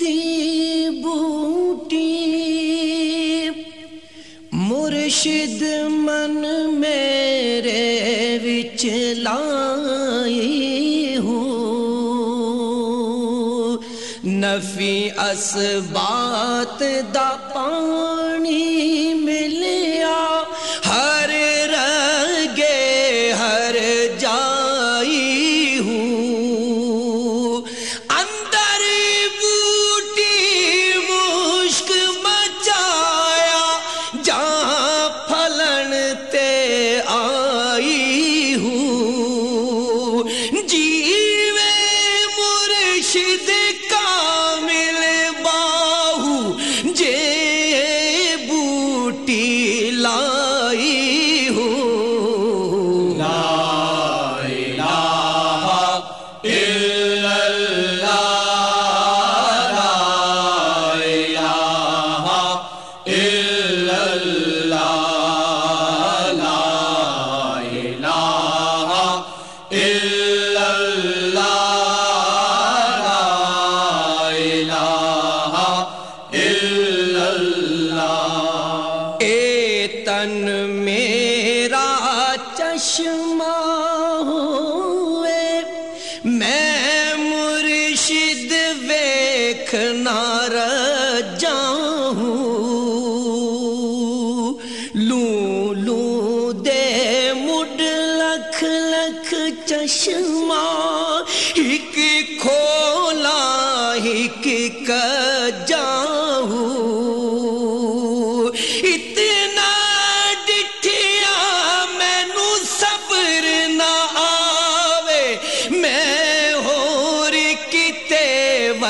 دی بوٹی مرشد من میرے وچ لائی ہوں نفی اسبات دا پانی ملیا۔ میرا چشمہ ہوئے، میں مرشد ویکھنا رجاؤں لوں لوں دے مڈ لکھ لکھ چشمہ، ایک کھولا، ایک کجاؤں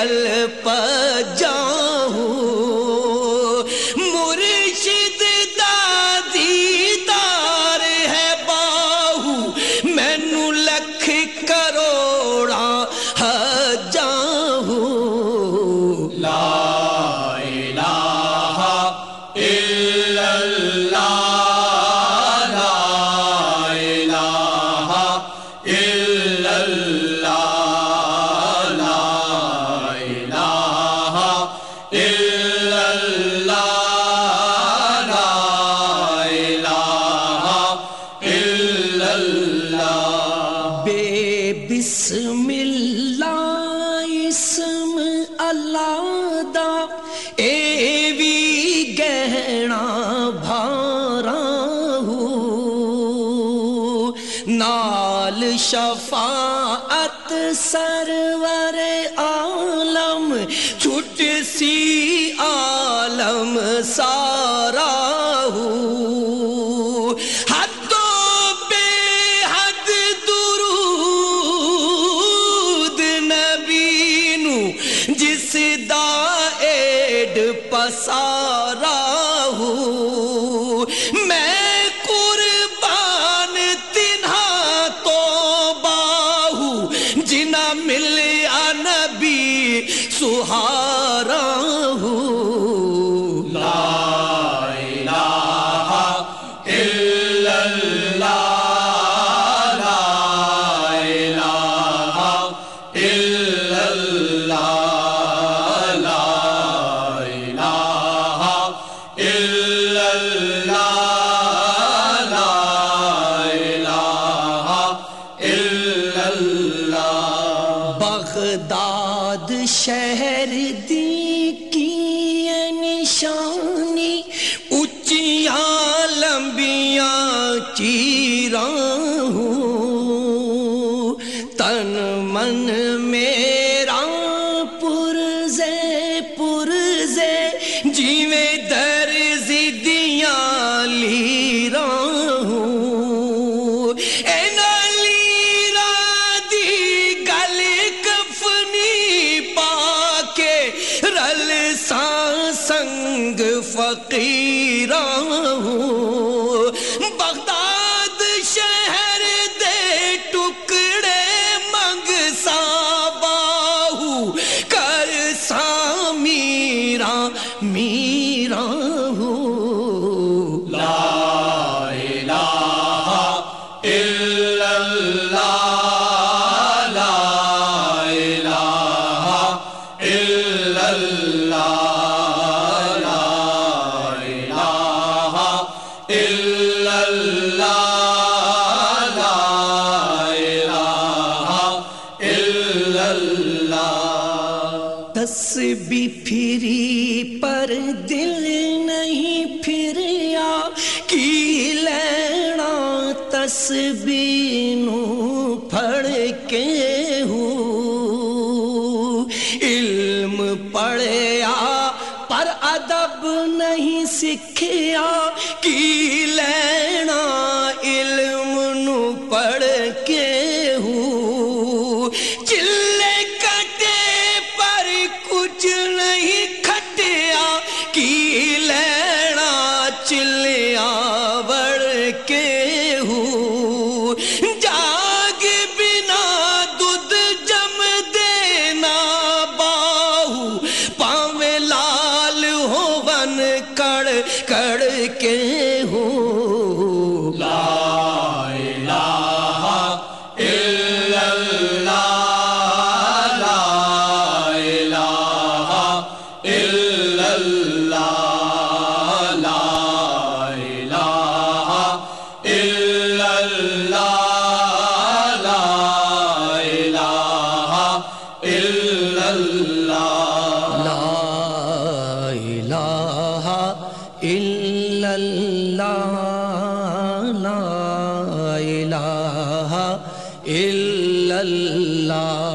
ول پجاؤں مرشد دا دیدار ہے باہو۔ مینو لکھ کرو۔ اللہ اللہ دا، اے وی گہنا بھارا ہوں۔ نال شفاعت سرور عالم، چھٹ سی عالم سارا پسارا بغداد شہر دی کی نشانی اچیاں لمبیاں چی دس بھی پھری پر دل نہیں پھریا کی لینا تسبینو پھڑ کے ہوں۔ علم پڑھیا پر ادب نہیں سیکھیا، کی لینا علم کچھ نہیں کھٹیا، کی لینا چلیا بڑھ کے ہوں جاگ بنا دودھ جم دینا باہو، پاوے لال ہو، ون کڑ کڑ کے اللہ لا الہ الا اللہ